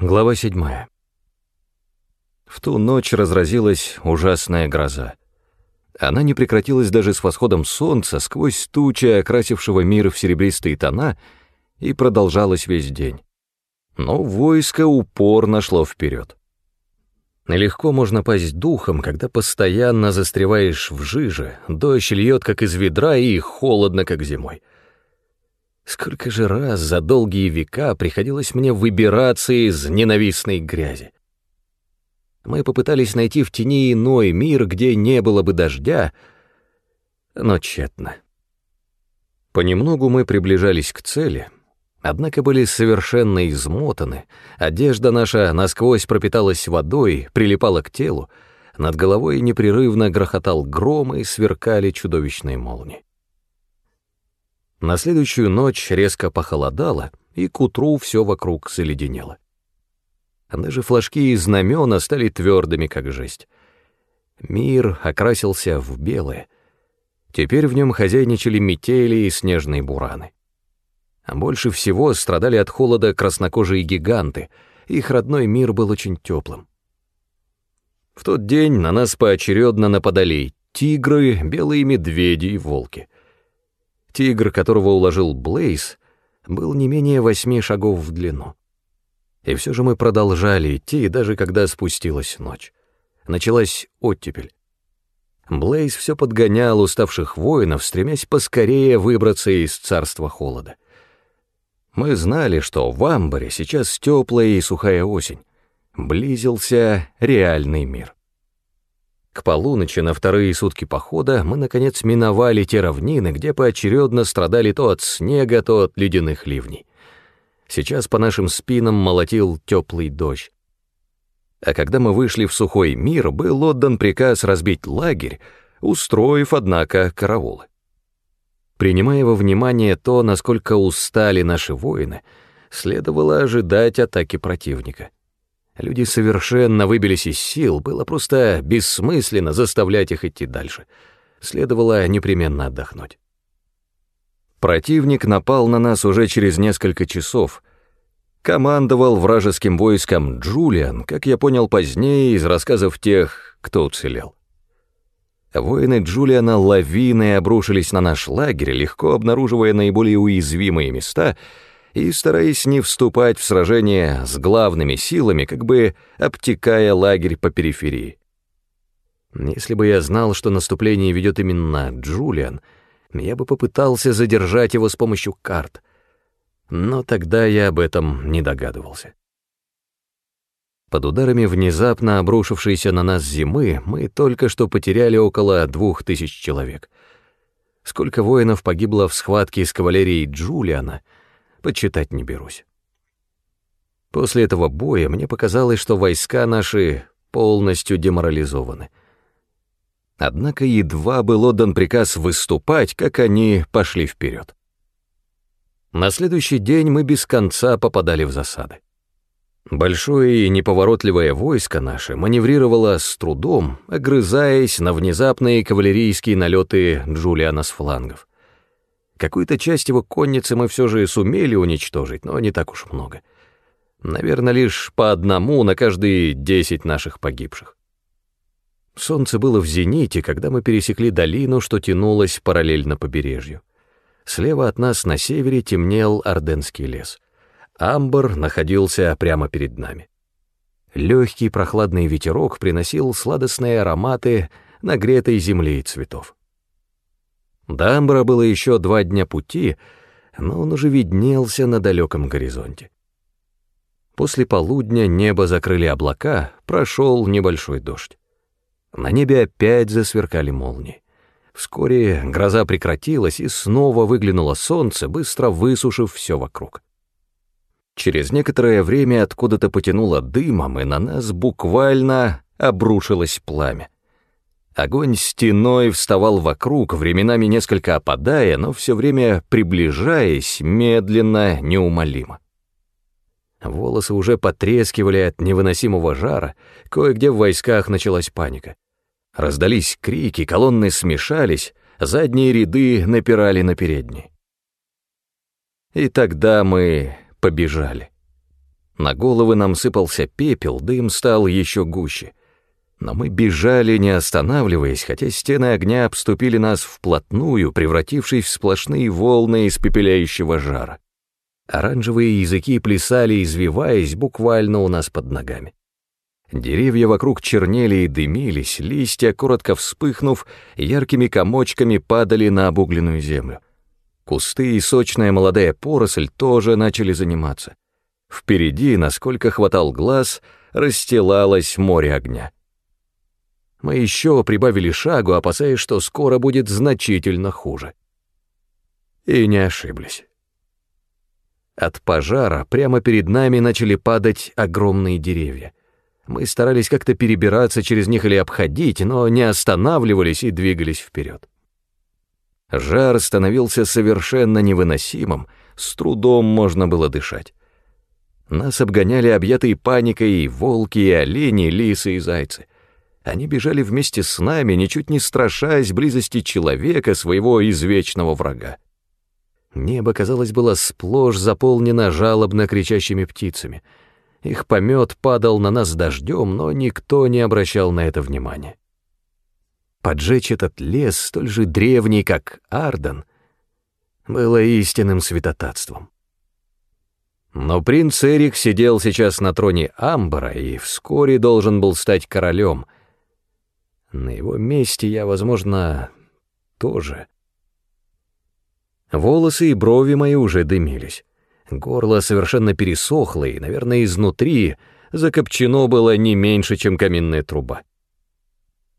Глава 7. В ту ночь разразилась ужасная гроза. Она не прекратилась даже с восходом солнца сквозь тучи, окрасившего мир в серебристые тона, и продолжалась весь день. Но войско упорно шло вперед. Легко можно пасть духом, когда постоянно застреваешь в жиже, дождь льет как из ведра и холодно как зимой. Сколько же раз за долгие века приходилось мне выбираться из ненавистной грязи. Мы попытались найти в тени иной мир, где не было бы дождя, но тщетно. Понемногу мы приближались к цели, однако были совершенно измотаны, одежда наша насквозь пропиталась водой, прилипала к телу, над головой непрерывно грохотал гром и сверкали чудовищные молнии. На следующую ночь резко похолодало, и к утру все вокруг заледенело. Даже флажки и знамена стали твердыми, как жесть. Мир окрасился в белое. Теперь в нем хозяйничали метели и снежные бураны. А больше всего страдали от холода краснокожие гиганты, их родной мир был очень теплым. В тот день на нас поочередно нападали тигры, белые медведи и волки — Тигр, которого уложил Блейз, был не менее восьми шагов в длину. И все же мы продолжали идти, даже когда спустилась ночь. Началась оттепель. Блейз все подгонял уставших воинов, стремясь поскорее выбраться из царства холода. Мы знали, что в Амбаре сейчас теплая и сухая осень. Близился реальный мир. К полуночи на вторые сутки похода мы, наконец, миновали те равнины, где поочередно страдали то от снега, то от ледяных ливней. Сейчас по нашим спинам молотил теплый дождь. А когда мы вышли в сухой мир, был отдан приказ разбить лагерь, устроив, однако, караулы. Принимая во внимание то, насколько устали наши воины, следовало ожидать атаки противника — Люди совершенно выбились из сил, было просто бессмысленно заставлять их идти дальше. Следовало непременно отдохнуть. Противник напал на нас уже через несколько часов. Командовал вражеским войском Джулиан, как я понял позднее из рассказов тех, кто уцелел. Воины Джулиана лавиной обрушились на наш лагерь, легко обнаруживая наиболее уязвимые места — и стараясь не вступать в сражение с главными силами, как бы обтекая лагерь по периферии. Если бы я знал, что наступление ведет именно Джулиан, я бы попытался задержать его с помощью карт, но тогда я об этом не догадывался. Под ударами внезапно обрушившейся на нас зимы мы только что потеряли около двух тысяч человек. Сколько воинов погибло в схватке с кавалерией Джулиана — подсчитать не берусь. После этого боя мне показалось, что войска наши полностью деморализованы. Однако едва был отдан приказ выступать, как они пошли вперед. На следующий день мы без конца попадали в засады. Большое и неповоротливое войско наше маневрировало с трудом, огрызаясь на внезапные кавалерийские налеты Джулиана с флангов. Какую-то часть его конницы мы все же сумели уничтожить, но не так уж много. Наверное, лишь по одному на каждые десять наших погибших. Солнце было в зените, когда мы пересекли долину, что тянулась параллельно побережью. Слева от нас на севере темнел Орденский лес. Амбар находился прямо перед нами. Легкий прохладный ветерок приносил сладостные ароматы нагретой земли и цветов. До Амбра было еще два дня пути, но он уже виднелся на далеком горизонте. После полудня небо закрыли облака, прошел небольшой дождь. На небе опять засверкали молнии. Вскоре гроза прекратилась, и снова выглянуло солнце, быстро высушив все вокруг. Через некоторое время откуда-то потянуло дымом, и на нас буквально обрушилось пламя. Огонь стеной вставал вокруг, временами несколько опадая, но все время приближаясь, медленно, неумолимо. Волосы уже потрескивали от невыносимого жара, кое-где в войсках началась паника. Раздались крики, колонны смешались, задние ряды напирали на передние. И тогда мы побежали. На головы нам сыпался пепел, дым стал еще гуще. Но мы бежали, не останавливаясь, хотя стены огня обступили нас вплотную, превратившись в сплошные волны испепеляющего жара. Оранжевые языки плясали, извиваясь буквально у нас под ногами. Деревья вокруг чернели и дымились, листья, коротко вспыхнув, яркими комочками падали на обугленную землю. Кусты и сочная молодая поросль тоже начали заниматься. Впереди, насколько хватал глаз, расстилалось море огня. Мы еще прибавили шагу, опасаясь, что скоро будет значительно хуже. И не ошиблись. От пожара прямо перед нами начали падать огромные деревья. Мы старались как-то перебираться через них или обходить, но не останавливались и двигались вперед. Жар становился совершенно невыносимым, с трудом можно было дышать. Нас обгоняли объятые паникой и волки, и олени, лисы и зайцы. Они бежали вместе с нами, ничуть не страшась близости человека, своего извечного врага. Небо, казалось, было сплошь заполнено жалобно кричащими птицами. Их помет падал на нас дождем, но никто не обращал на это внимания. Поджечь этот лес, столь же древний, как Арден, было истинным святотатством. Но принц Эрик сидел сейчас на троне Амбара и вскоре должен был стать королем. На его месте я, возможно, тоже. Волосы и брови мои уже дымились. Горло совершенно пересохло, и, наверное, изнутри закопчено было не меньше, чем каминная труба.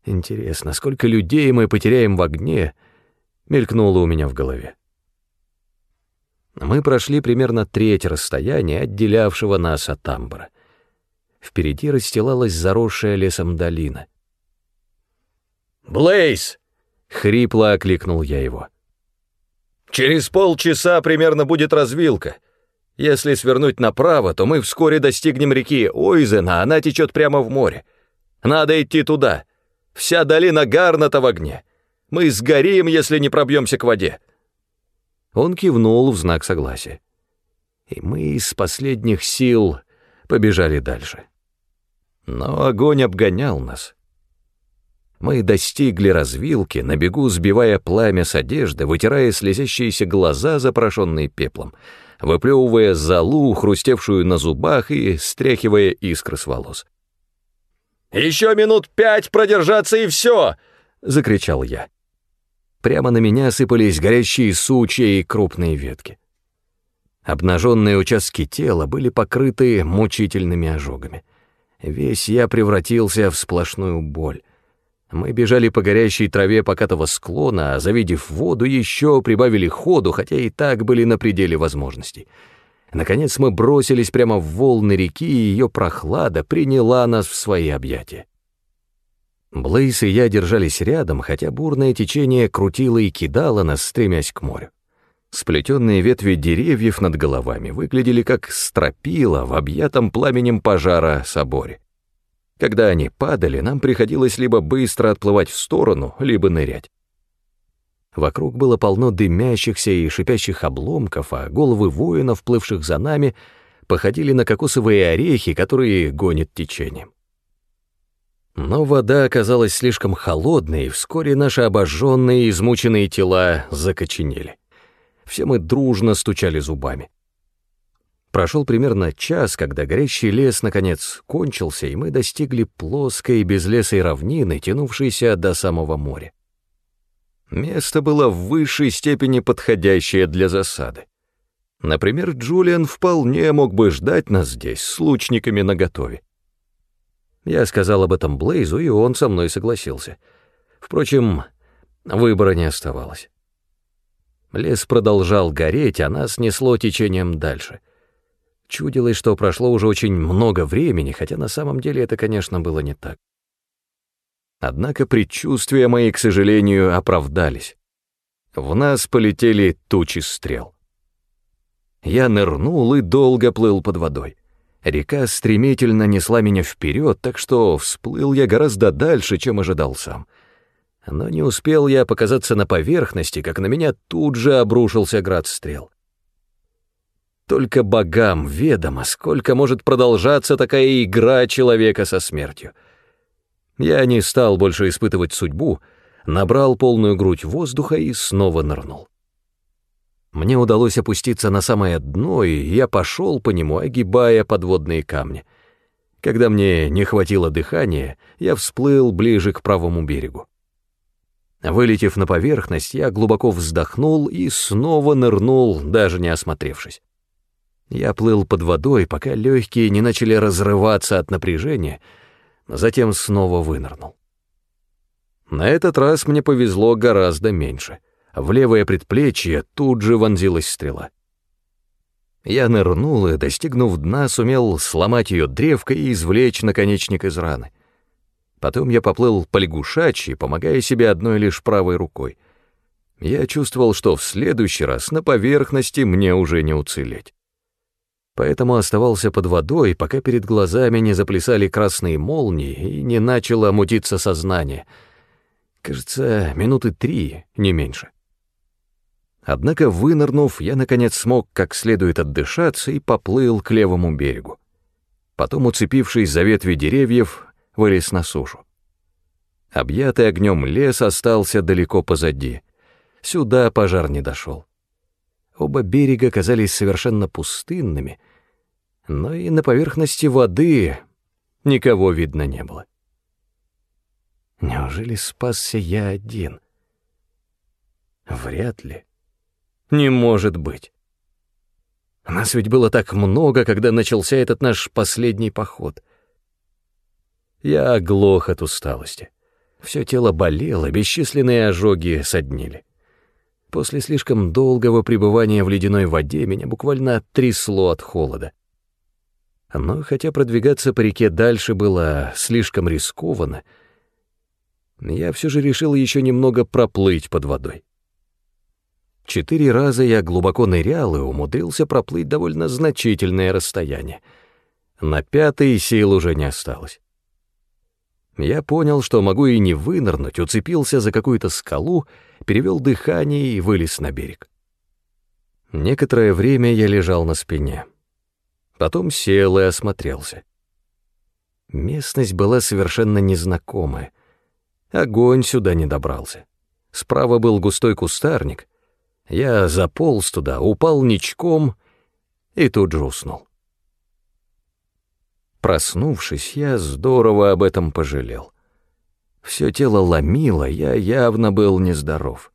Интересно, сколько людей мы потеряем в огне, мелькнуло у меня в голове. Мы прошли примерно треть расстояния, отделявшего нас от Амбра. Впереди расстилалась заросшая лесом долина. «Блейз!» — хрипло окликнул я его. Через полчаса примерно будет развилка. Если свернуть направо, то мы вскоре достигнем реки Ойзена, она течет прямо в море. Надо идти туда. Вся долина Гарната в огне. Мы сгорим, если не пробьемся к воде». Он кивнул в знак согласия. И мы из последних сил побежали дальше. Но огонь обгонял нас. Мы достигли развилки, на бегу сбивая пламя с одежды, вытирая слезящиеся глаза, запорошенные пеплом, выплевывая залу, хрустевшую на зубах и стряхивая искры с волос. «Еще минут пять продержаться и все!» — закричал я. Прямо на меня сыпались горящие сучья и крупные ветки. Обнаженные участки тела были покрыты мучительными ожогами. Весь я превратился в сплошную боль. Мы бежали по горящей траве покатого склона, а завидев воду, еще прибавили ходу, хотя и так были на пределе возможностей. Наконец мы бросились прямо в волны реки, и ее прохлада приняла нас в свои объятия. Блейс и я держались рядом, хотя бурное течение крутило и кидало нас, стремясь к морю. Сплетенные ветви деревьев над головами выглядели как стропила в объятом пламенем пожара соборе. Когда они падали, нам приходилось либо быстро отплывать в сторону, либо нырять. Вокруг было полно дымящихся и шипящих обломков, а головы воинов, плывших за нами, походили на кокосовые орехи, которые гонит течением. Но вода оказалась слишком холодной, и вскоре наши обожженные и измученные тела закоченели. Все мы дружно стучали зубами. Прошел примерно час, когда горящий лес, наконец, кончился, и мы достигли плоской безлесой равнины, тянувшейся до самого моря. Место было в высшей степени подходящее для засады. Например, Джулиан вполне мог бы ждать нас здесь с лучниками наготове. Я сказал об этом Блейзу, и он со мной согласился. Впрочем, выбора не оставалось. Лес продолжал гореть, а нас несло течением дальше — Чудилось, что прошло уже очень много времени, хотя на самом деле это, конечно, было не так. Однако предчувствия мои, к сожалению, оправдались. В нас полетели тучи стрел. Я нырнул и долго плыл под водой. Река стремительно несла меня вперед, так что всплыл я гораздо дальше, чем ожидал сам. Но не успел я показаться на поверхности, как на меня тут же обрушился град стрел. Только богам ведомо, сколько может продолжаться такая игра человека со смертью. Я не стал больше испытывать судьбу, набрал полную грудь воздуха и снова нырнул. Мне удалось опуститься на самое дно, и я пошел по нему, огибая подводные камни. Когда мне не хватило дыхания, я всплыл ближе к правому берегу. Вылетев на поверхность, я глубоко вздохнул и снова нырнул, даже не осмотревшись. Я плыл под водой, пока легкие не начали разрываться от напряжения, затем снова вынырнул. На этот раз мне повезло гораздо меньше. В левое предплечье тут же вонзилась стрела. Я нырнул и, достигнув дна, сумел сломать ее древко и извлечь наконечник из раны. Потом я поплыл по лягушачьи, помогая себе одной лишь правой рукой. Я чувствовал, что в следующий раз на поверхности мне уже не уцелеть поэтому оставался под водой, пока перед глазами не заплясали красные молнии и не начало мутиться сознание. Кажется, минуты три, не меньше. Однако, вынырнув, я, наконец, смог как следует отдышаться и поплыл к левому берегу. Потом, уцепившись за ветви деревьев, вылез на сушу. Объятый огнем лес остался далеко позади. Сюда пожар не дошел. Оба берега казались совершенно пустынными — но и на поверхности воды никого видно не было. Неужели спасся я один? Вряд ли. Не может быть. Нас ведь было так много, когда начался этот наш последний поход. Я оглох от усталости. Все тело болело, бесчисленные ожоги соднили. После слишком долгого пребывания в ледяной воде меня буквально трясло от холода. Но хотя продвигаться по реке дальше было слишком рискованно, я все же решил еще немного проплыть под водой. Четыре раза я глубоко нырял и умудрился проплыть довольно значительное расстояние. На пятый сил уже не осталось. Я понял, что могу и не вынырнуть, уцепился за какую-то скалу, перевел дыхание и вылез на берег. Некоторое время я лежал на спине. Потом сел и осмотрелся. Местность была совершенно незнакомая. Огонь сюда не добрался. Справа был густой кустарник. Я заполз туда, упал ничком и тут же уснул. Проснувшись, я здорово об этом пожалел. Все тело ломило, я явно был нездоров.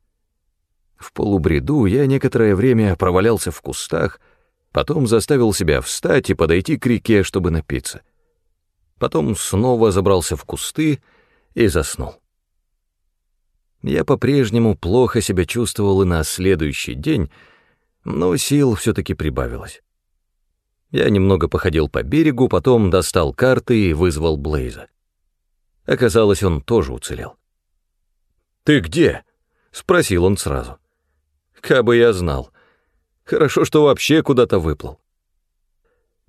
В полубреду я некоторое время провалялся в кустах, Потом заставил себя встать и подойти к реке, чтобы напиться. Потом снова забрался в кусты и заснул. Я по-прежнему плохо себя чувствовал и на следующий день, но сил все-таки прибавилось. Я немного походил по берегу, потом достал карты и вызвал Блейза. Оказалось, он тоже уцелел. «Ты где?» — спросил он сразу. «Кабы я знал», Хорошо, что вообще куда-то выплыл.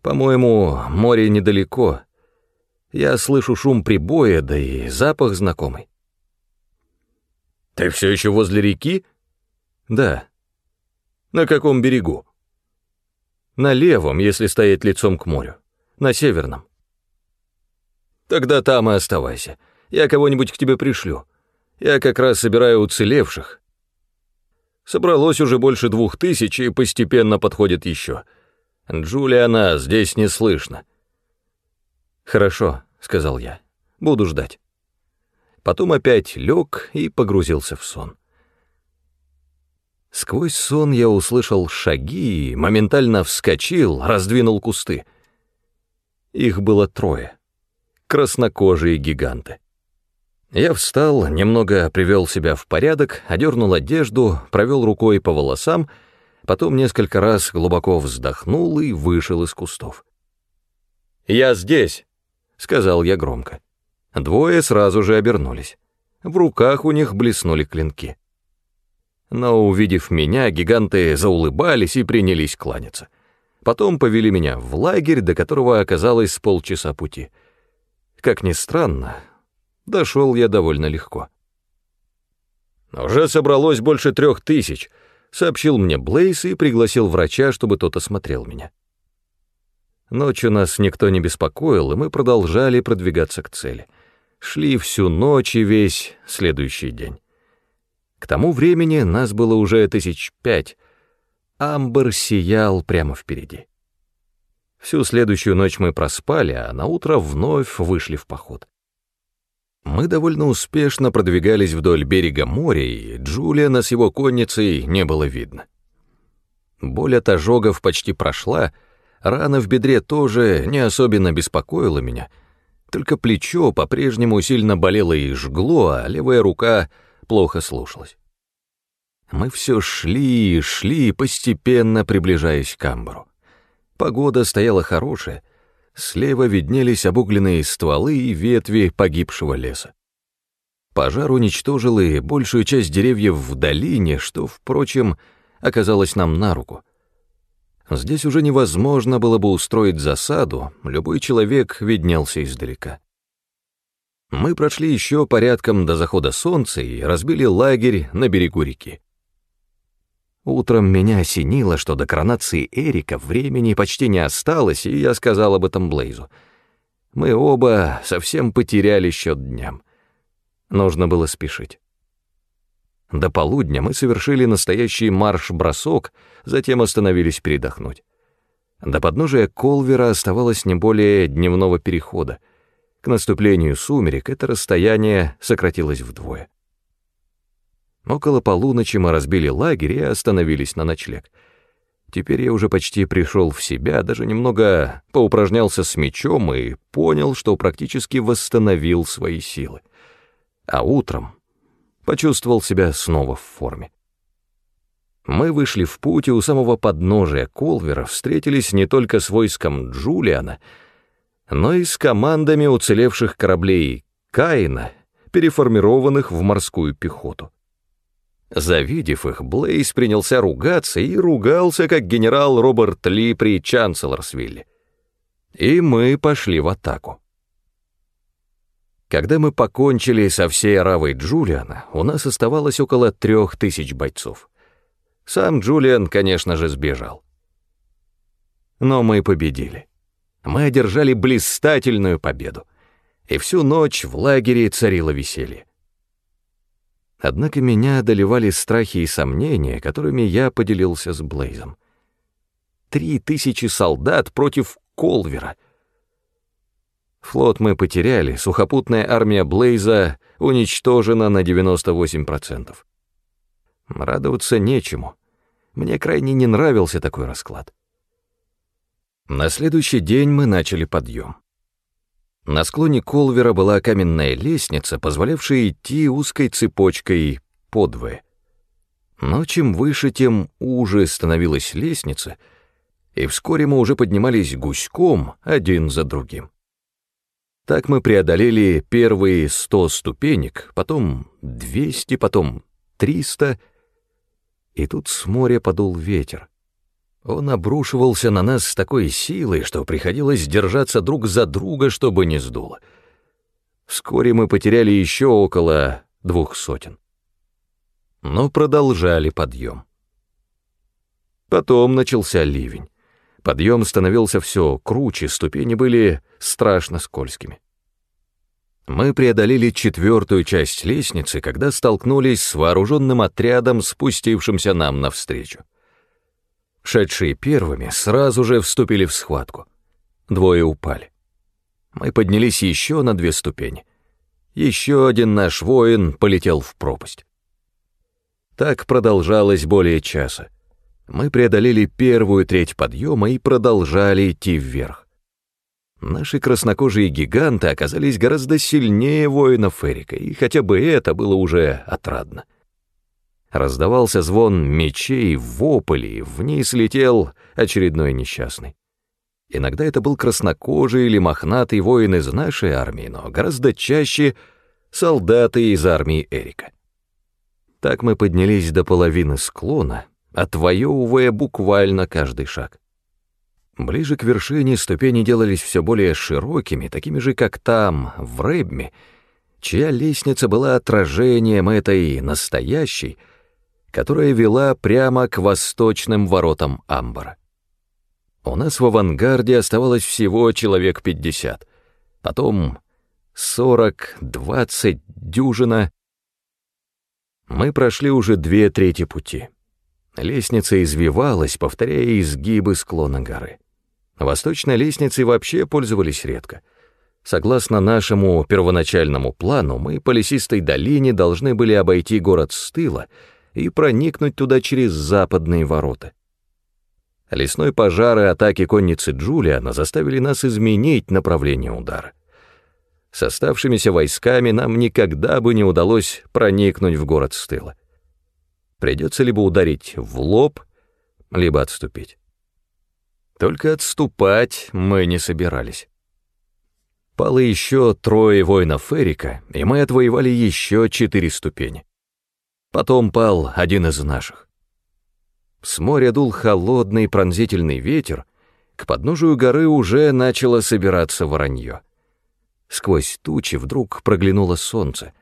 По-моему, море недалеко. Я слышу шум прибоя, да и запах знакомый. Ты все еще возле реки? Да. На каком берегу? На левом, если стоять лицом к морю. На северном. Тогда там и оставайся. Я кого-нибудь к тебе пришлю. Я как раз собираю уцелевших. Собралось уже больше двух тысяч и постепенно подходит еще. Джулиана здесь не слышно. «Хорошо», — сказал я, — «буду ждать». Потом опять лег и погрузился в сон. Сквозь сон я услышал шаги моментально вскочил, раздвинул кусты. Их было трое. Краснокожие гиганты. Я встал, немного привел себя в порядок, одернул одежду, провел рукой по волосам, потом несколько раз глубоко вздохнул и вышел из кустов. «Я здесь», — сказал я громко. Двое сразу же обернулись. В руках у них блеснули клинки. Но, увидев меня, гиганты заулыбались и принялись кланяться. Потом повели меня в лагерь, до которого оказалось полчаса пути. Как ни странно, Дошел я довольно легко. «Уже собралось больше трех тысяч», — сообщил мне Блейс и пригласил врача, чтобы тот осмотрел меня. Ночью нас никто не беспокоил, и мы продолжали продвигаться к цели. Шли всю ночь и весь следующий день. К тому времени нас было уже тысяч пять. Амбер сиял прямо впереди. Всю следующую ночь мы проспали, а на утро вновь вышли в поход. Мы довольно успешно продвигались вдоль берега моря, и Джулиана с его конницей не было видно. Боль от ожогов почти прошла, рана в бедре тоже не особенно беспокоила меня, только плечо по-прежнему сильно болело и жгло, а левая рука плохо слушалась. Мы все шли и шли, постепенно приближаясь к Амбру. Погода стояла хорошая, слева виднелись обугленные стволы и ветви погибшего леса. Пожар уничтожил и большую часть деревьев в долине, что, впрочем, оказалось нам на руку. Здесь уже невозможно было бы устроить засаду, любой человек виднелся издалека. Мы прошли еще порядком до захода солнца и разбили лагерь на берегу реки. Утром меня осенило, что до коронации Эрика времени почти не осталось, и я сказал об этом Блейзу. Мы оба совсем потеряли счет дням. Нужно было спешить. До полудня мы совершили настоящий марш-бросок, затем остановились передохнуть. До подножия Колвера оставалось не более дневного перехода. К наступлению сумерек это расстояние сократилось вдвое. Около полуночи мы разбили лагерь и остановились на ночлег. Теперь я уже почти пришел в себя, даже немного поупражнялся с мечом и понял, что практически восстановил свои силы. А утром почувствовал себя снова в форме. Мы вышли в путь и у самого подножия Колвера встретились не только с войском Джулиана, но и с командами уцелевших кораблей Каина, переформированных в морскую пехоту. Завидев их, Блейз принялся ругаться и ругался, как генерал Роберт Ли при Чанселорсвилле. И мы пошли в атаку. Когда мы покончили со всей оравой Джулиана, у нас оставалось около трех тысяч бойцов. Сам Джулиан, конечно же, сбежал. Но мы победили. Мы одержали блистательную победу. И всю ночь в лагере царило веселье. Однако меня одолевали страхи и сомнения, которыми я поделился с Блейзом. Три тысячи солдат против Колвера. Флот мы потеряли, сухопутная армия Блейза уничтожена на 98%. Радоваться нечему. Мне крайне не нравился такой расклад. На следующий день мы начали подъем. На склоне Колвера была каменная лестница, позволявшая идти узкой цепочкой подвое. Но чем выше, тем уже становилась лестница, и вскоре мы уже поднимались гуськом один за другим. Так мы преодолели первые сто ступенек, потом двести, потом триста, и тут с моря подул ветер. Он обрушивался на нас с такой силой, что приходилось держаться друг за друга, чтобы не сдуло. Вскоре мы потеряли еще около двух сотен. Но продолжали подъем. Потом начался ливень. Подъем становился все круче, ступени были страшно скользкими. Мы преодолели четвертую часть лестницы, когда столкнулись с вооруженным отрядом, спустившимся нам навстречу шедшие первыми, сразу же вступили в схватку. Двое упали. Мы поднялись еще на две ступени. Еще один наш воин полетел в пропасть. Так продолжалось более часа. Мы преодолели первую треть подъема и продолжали идти вверх. Наши краснокожие гиганты оказались гораздо сильнее воинов Эрика, и хотя бы это было уже отрадно. Раздавался звон мечей, воплей, вниз летел очередной несчастный. Иногда это был краснокожий или мохнатый воин из нашей армии, но гораздо чаще солдаты из армии Эрика. Так мы поднялись до половины склона, отвоевывая буквально каждый шаг. Ближе к вершине ступени делались все более широкими, такими же, как там, в Рэбме, чья лестница была отражением этой настоящей, которая вела прямо к восточным воротам Амбара. У нас в авангарде оставалось всего человек пятьдесят, потом сорок, двадцать, дюжина. Мы прошли уже две трети пути. Лестница извивалась, повторяя изгибы склона горы. Восточной лестницей вообще пользовались редко. Согласно нашему первоначальному плану, мы по лесистой долине должны были обойти город с тыла и проникнуть туда через западные ворота. Лесной пожар и атаки конницы Джулиана заставили нас изменить направление удара. С оставшимися войсками нам никогда бы не удалось проникнуть в город с тыла. Придется либо ударить в лоб, либо отступить. Только отступать мы не собирались. Пало еще трое воинов Эрика, и мы отвоевали еще четыре ступени. Потом пал один из наших. С моря дул холодный пронзительный ветер, к подножию горы уже начало собираться воронье. Сквозь тучи вдруг проглянуло солнце.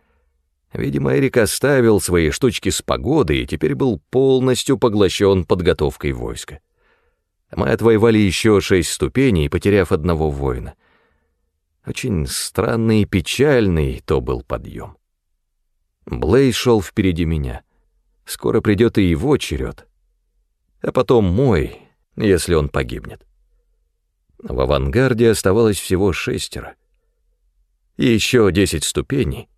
Видимо, Эрик оставил свои штучки с погодой и теперь был полностью поглощен подготовкой войска. Мы отвоевали еще шесть ступеней, потеряв одного воина. Очень странный и печальный то был подъем. Блейз шел впереди меня. Скоро придет и его черед. А потом мой, если он погибнет. В авангарде оставалось всего шестеро. И еще десять ступеней.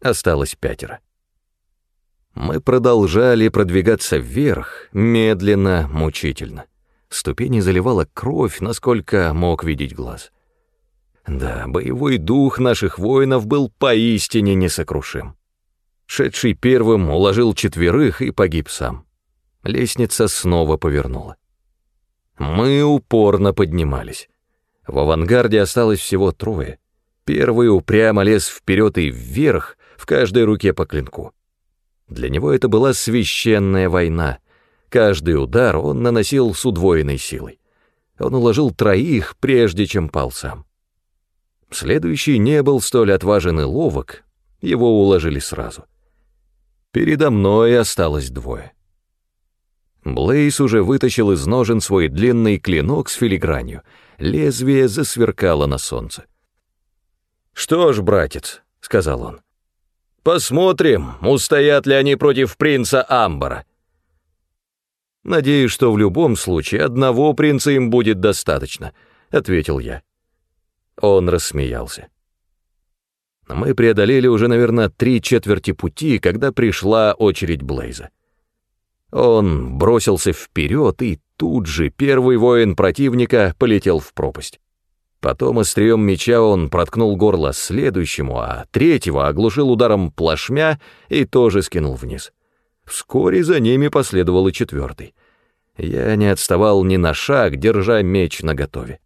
Осталось пятеро. Мы продолжали продвигаться вверх, медленно, мучительно. Ступени заливала кровь, насколько мог видеть глаз. Да, боевой дух наших воинов был поистине несокрушим. Шедший первым уложил четверых и погиб сам. Лестница снова повернула. Мы упорно поднимались. В авангарде осталось всего трое. Первый упрямо лез вперед и вверх, в каждой руке по клинку. Для него это была священная война. Каждый удар он наносил с удвоенной силой. Он уложил троих, прежде чем пал сам. Следующий не был столь отважен и ловок, его уложили сразу. Передо мной осталось двое. Блейс уже вытащил из ножен свой длинный клинок с филигранью, лезвие засверкало на солнце. «Что ж, братец», — сказал он, — «посмотрим, устоят ли они против принца Амбара». «Надеюсь, что в любом случае одного принца им будет достаточно», — ответил я. Он рассмеялся. Мы преодолели уже, наверное, три четверти пути, когда пришла очередь Блейза. Он бросился вперед, и тут же первый воин противника полетел в пропасть. Потом острием меча он проткнул горло следующему, а третьего оглушил ударом плашмя и тоже скинул вниз. Вскоре за ними последовал и четвертый. Я не отставал ни на шаг, держа меч наготове.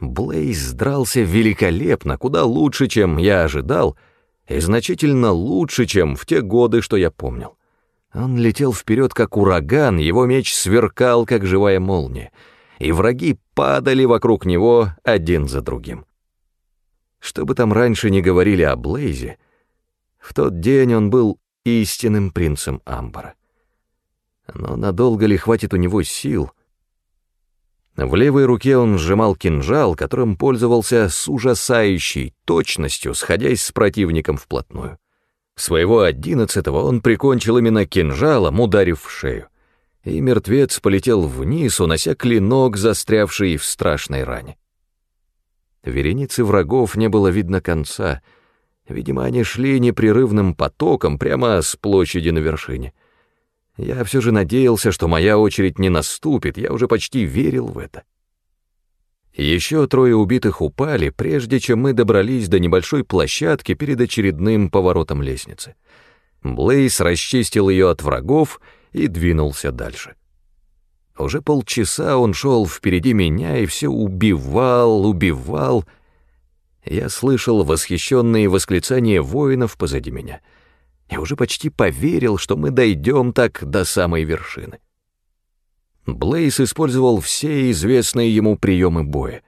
Блейз дрался великолепно, куда лучше, чем я ожидал, и значительно лучше, чем в те годы, что я помнил. Он летел вперед, как ураган, его меч сверкал, как живая молния и враги падали вокруг него один за другим. Что бы там раньше не говорили о Блейзе, в тот день он был истинным принцем Амбара. Но надолго ли хватит у него сил? В левой руке он сжимал кинжал, которым пользовался с ужасающей точностью, сходясь с противником вплотную. Своего одиннадцатого он прикончил именно кинжалом, ударив в шею и мертвец полетел вниз, унося клинок, застрявший в страшной ране. Вереницы врагов не было видно конца. Видимо, они шли непрерывным потоком прямо с площади на вершине. Я все же надеялся, что моя очередь не наступит, я уже почти верил в это. Еще трое убитых упали, прежде чем мы добрались до небольшой площадки перед очередным поворотом лестницы. Блейс расчистил ее от врагов и двинулся дальше. Уже полчаса он шел впереди меня и все убивал, убивал. Я слышал восхищенные восклицания воинов позади меня. Я уже почти поверил, что мы дойдем так до самой вершины. Блейс использовал все известные ему приемы боя.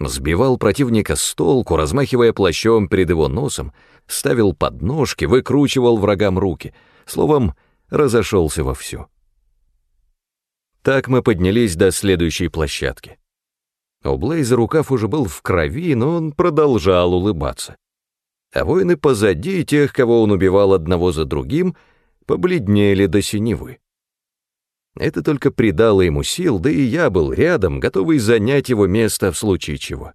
Сбивал противника с толку, размахивая плащом перед его носом, ставил подножки, выкручивал врагам руки. Словом, разошелся вовсю. Так мы поднялись до следующей площадки. У Блейза рукав уже был в крови, но он продолжал улыбаться. А воины позади тех, кого он убивал одного за другим, побледнели до синевы. Это только придало ему сил, да и я был рядом, готовый занять его место в случае чего.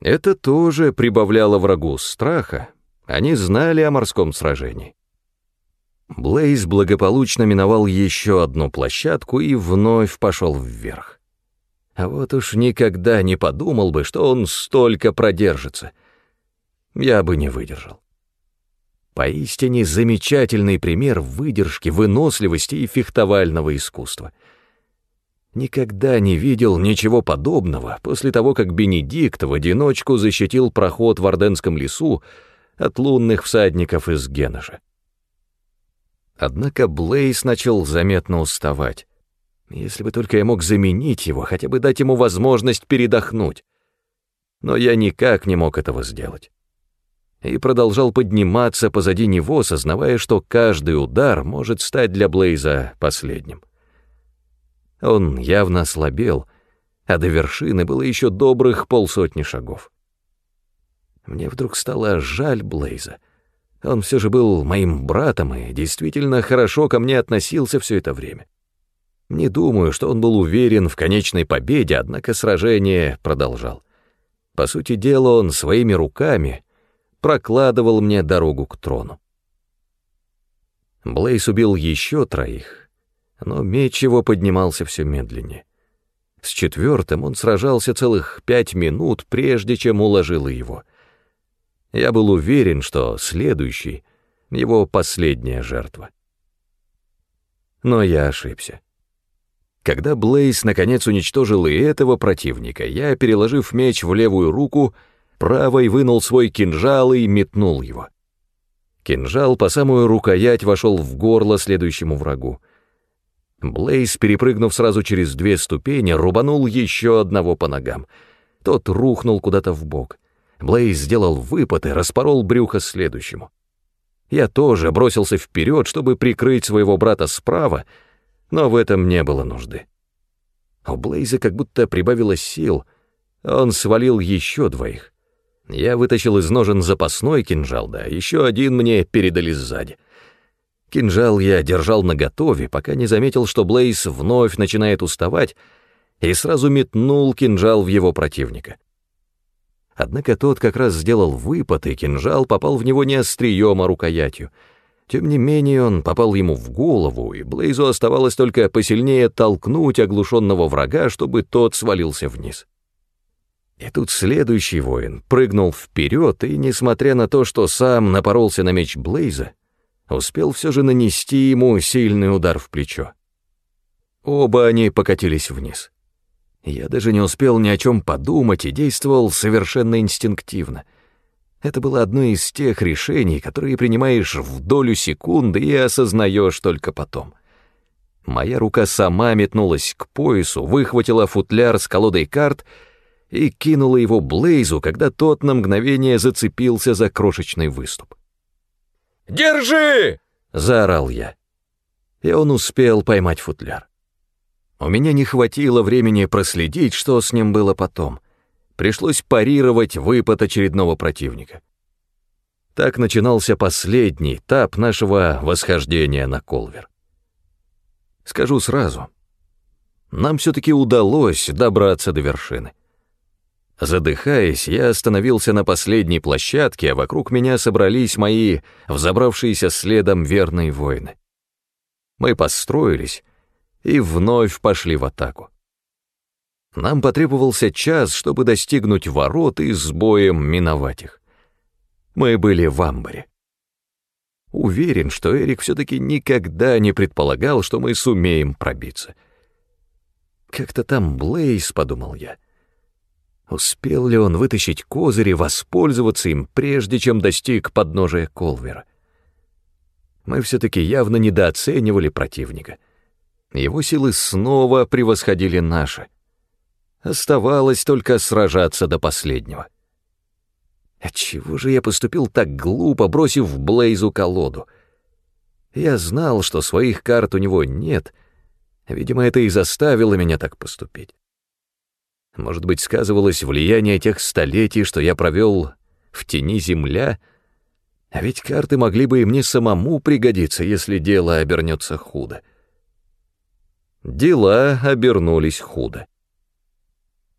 Это тоже прибавляло врагу страха, они знали о морском сражении. Блейз благополучно миновал еще одну площадку и вновь пошел вверх. А вот уж никогда не подумал бы, что он столько продержится. Я бы не выдержал. Поистине замечательный пример выдержки, выносливости и фехтовального искусства. Никогда не видел ничего подобного после того, как Бенедикт в одиночку защитил проход в Орденском лесу от лунных всадников из Генежа. Однако Блейс начал заметно уставать. Если бы только я мог заменить его, хотя бы дать ему возможность передохнуть. Но я никак не мог этого сделать. И продолжал подниматься позади него, сознавая, что каждый удар может стать для Блейза последним. Он явно ослабел, а до вершины было еще добрых полсотни шагов. Мне вдруг стало жаль Блейза. Он все же был моим братом и действительно хорошо ко мне относился все это время. Не думаю, что он был уверен в конечной победе, однако сражение продолжал. По сути дела, он своими руками прокладывал мне дорогу к трону. Блейс убил еще троих, но меч его поднимался все медленнее. С четвертым он сражался целых пять минут, прежде чем уложил его — я был уверен, что следующий — его последняя жертва. Но я ошибся. Когда Блейс наконец уничтожил и этого противника, я, переложив меч в левую руку, правой вынул свой кинжал и метнул его. Кинжал по самую рукоять вошел в горло следующему врагу. Блейс, перепрыгнув сразу через две ступени, рубанул еще одного по ногам. Тот рухнул куда-то в бок. Блейз сделал выпад и распорол брюхо следующему. Я тоже бросился вперед, чтобы прикрыть своего брата справа, но в этом не было нужды. У Блейза как будто прибавилось сил, он свалил еще двоих. Я вытащил из ножен запасной кинжал, да еще один мне передали сзади. Кинжал я держал наготове, пока не заметил, что Блейз вновь начинает уставать, и сразу метнул кинжал в его противника. Однако тот как раз сделал выпад, и кинжал попал в него не острием, а рукоятью. Тем не менее он попал ему в голову, и Блейзу оставалось только посильнее толкнуть оглушенного врага, чтобы тот свалился вниз. И тут следующий воин прыгнул вперед, и, несмотря на то, что сам напоролся на меч Блейза, успел все же нанести ему сильный удар в плечо. Оба они покатились вниз. Я даже не успел ни о чем подумать и действовал совершенно инстинктивно. Это было одно из тех решений, которые принимаешь в долю секунды и осознаешь только потом. Моя рука сама метнулась к поясу, выхватила футляр с колодой карт и кинула его Блейзу, когда тот на мгновение зацепился за крошечный выступ. «Держи!» — заорал я. И он успел поймать футляр. У меня не хватило времени проследить, что с ним было потом. Пришлось парировать выпад очередного противника. Так начинался последний этап нашего восхождения на Колвер. Скажу сразу, нам все-таки удалось добраться до вершины. Задыхаясь, я остановился на последней площадке, а вокруг меня собрались мои взобравшиеся следом верные воины. Мы построились, и вновь пошли в атаку. Нам потребовался час, чтобы достигнуть ворот и с боем миновать их. Мы были в амбаре. Уверен, что Эрик все-таки никогда не предполагал, что мы сумеем пробиться. Как-то там Блейз, подумал я. Успел ли он вытащить козырь и воспользоваться им, прежде чем достиг подножия Колвера? Мы все-таки явно недооценивали противника — его силы снова превосходили наши. Оставалось только сражаться до последнего. Отчего же я поступил так глупо, бросив Блейзу колоду? Я знал, что своих карт у него нет, видимо, это и заставило меня так поступить. Может быть, сказывалось влияние тех столетий, что я провел в тени земля, а ведь карты могли бы и мне самому пригодиться, если дело обернется худо. Дела обернулись худо.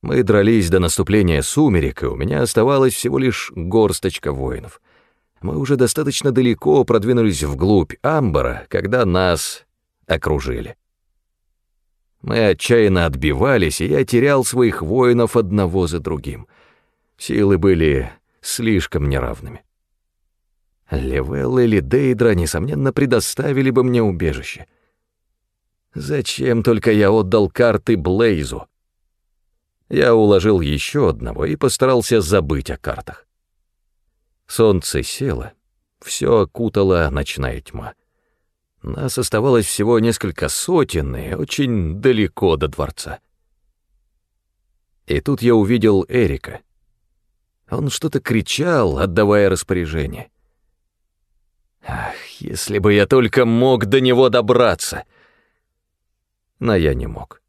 Мы дрались до наступления сумерек, и у меня оставалось всего лишь горсточка воинов. Мы уже достаточно далеко продвинулись вглубь Амбара, когда нас окружили. Мы отчаянно отбивались, и я терял своих воинов одного за другим. Силы были слишком неравными. Левел или Дейдра, несомненно, предоставили бы мне убежище. Зачем только я отдал карты Блейзу? Я уложил еще одного и постарался забыть о картах. Солнце село, все окутала ночная тьма. Нас оставалось всего несколько сотен и очень далеко до дворца. И тут я увидел Эрика. Он что-то кричал, отдавая распоряжение. Ах, если бы я только мог до него добраться! Но я не мог.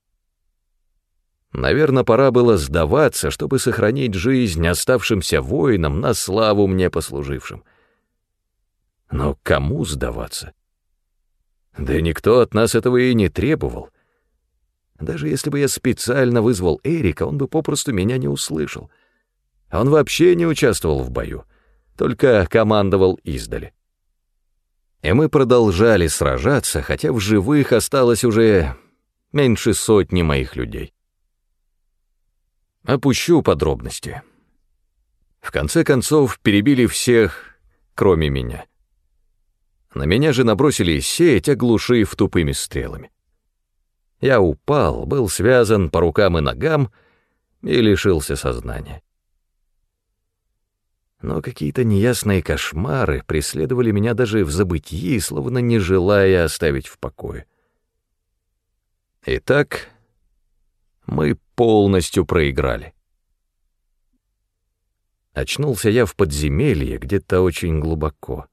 Наверное, пора было сдаваться, чтобы сохранить жизнь оставшимся воинам на славу мне послужившим. Но кому сдаваться? Да никто от нас этого и не требовал. Даже если бы я специально вызвал Эрика, он бы попросту меня не услышал. Он вообще не участвовал в бою, только командовал издали. И мы продолжали сражаться, хотя в живых осталось уже меньше сотни моих людей. Опущу подробности. В конце концов, перебили всех, кроме меня. На меня же набросили сеть, оглушив тупыми стрелами. Я упал, был связан по рукам и ногам и лишился сознания. Но какие-то неясные кошмары преследовали меня даже в забытии, словно не желая оставить в покое. Итак, мы полностью проиграли. Очнулся я в подземелье, где-то очень глубоко.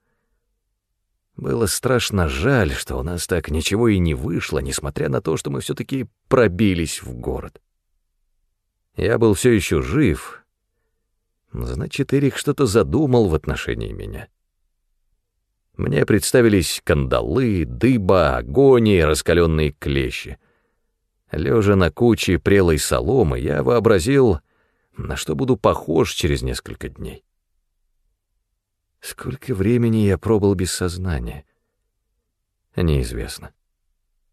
Было страшно жаль, что у нас так ничего и не вышло, несмотря на то, что мы все-таки пробились в город. Я был все еще жив. Значит, Эрик что-то задумал в отношении меня. Мне представились кандалы, дыба, огонь раскаленные клещи. Лежа на куче прелой соломы, я вообразил, на что буду похож через несколько дней. Сколько времени я пробыл без сознания? Неизвестно.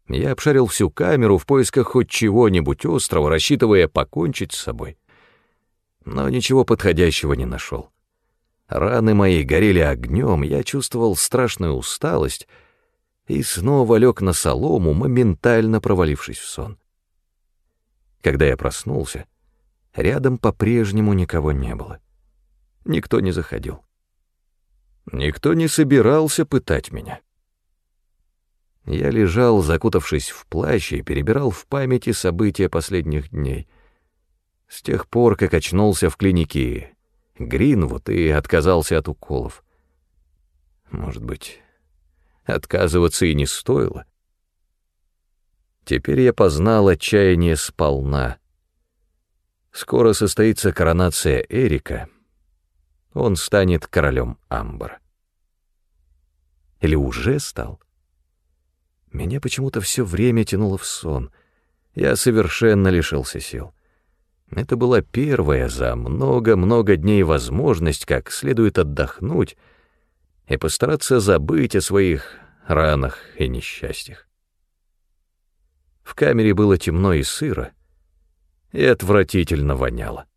Я обшарил всю камеру в поисках хоть чего-нибудь острого, рассчитывая покончить с собой. Но ничего подходящего не нашел. Раны мои горели огнем, я чувствовал страшную усталость и снова лег на солому, моментально провалившись в сон. Когда я проснулся, рядом по-прежнему никого не было. Никто не заходил. Никто не собирался пытать меня. Я лежал, закутавшись в плащ, и перебирал в памяти события последних дней. С тех пор, как очнулся в клинике Гринвуд и отказался от уколов. Может быть, отказываться и не стоило. Теперь я познал отчаяние сполна. Скоро состоится коронация Эрика. Он станет королем Амбара. Или уже стал? Меня почему-то все время тянуло в сон. Я совершенно лишился сил. Это была первая за много-много дней возможность как следует отдохнуть и постараться забыть о своих ранах и несчастьях. В камере было темно и сыро, и отвратительно воняло.